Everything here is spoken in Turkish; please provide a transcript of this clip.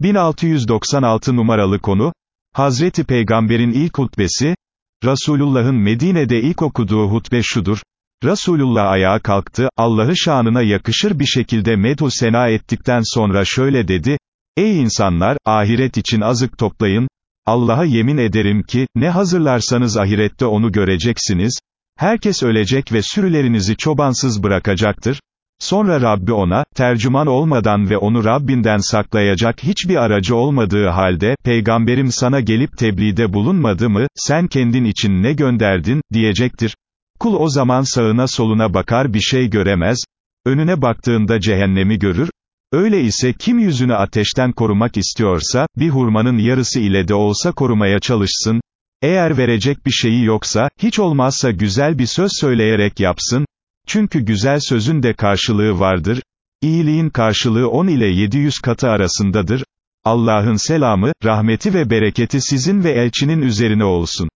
1696 numaralı konu, Hazreti Peygamber'in ilk hutbesi, Resulullah'ın Medine'de ilk okuduğu hutbe şudur, Resulullah ayağa kalktı, Allah'ı şanına yakışır bir şekilde medhu sena ettikten sonra şöyle dedi, Ey insanlar, ahiret için azık toplayın, Allah'a yemin ederim ki, ne hazırlarsanız ahirette onu göreceksiniz, herkes ölecek ve sürülerinizi çobansız bırakacaktır, Sonra Rabbi ona, tercüman olmadan ve onu Rabbinden saklayacak hiçbir aracı olmadığı halde, peygamberim sana gelip tebliğde bulunmadı mı, sen kendin için ne gönderdin, diyecektir. Kul o zaman sağına soluna bakar bir şey göremez, önüne baktığında cehennemi görür, öyle ise kim yüzünü ateşten korumak istiyorsa, bir hurmanın yarısı ile de olsa korumaya çalışsın, eğer verecek bir şeyi yoksa, hiç olmazsa güzel bir söz söyleyerek yapsın, çünkü güzel sözün de karşılığı vardır, iyiliğin karşılığı 10 ile 700 katı arasındadır, Allah'ın selamı, rahmeti ve bereketi sizin ve elçinin üzerine olsun.